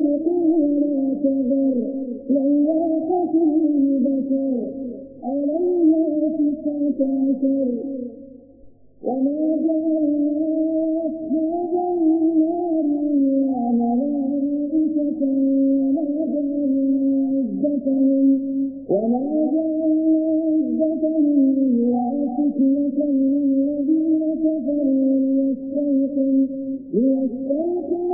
تبقى ولا تذر لواحة للبشر عليها تسعة عشر وما جعلنا أصحاب النار إلا ملائكة وما جعلنا عدتهم وما جعلنا عدتهم إلا فتنة للذين كفروا ليستيقن ليستيقن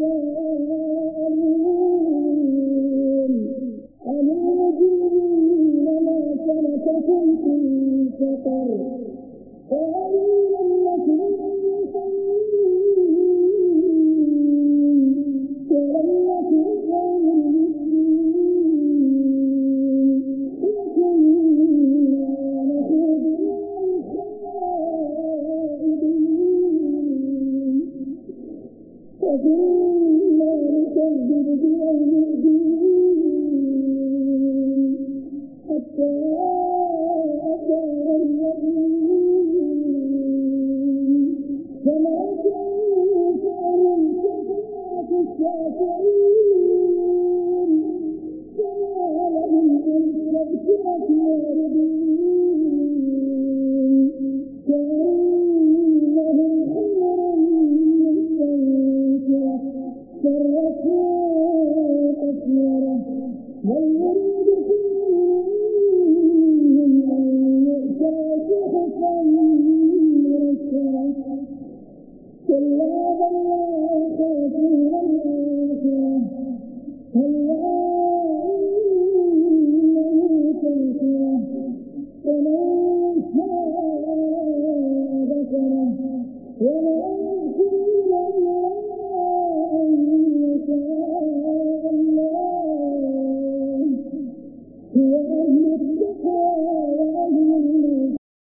day मदिन चाख चार ಸಂಘಟನೆ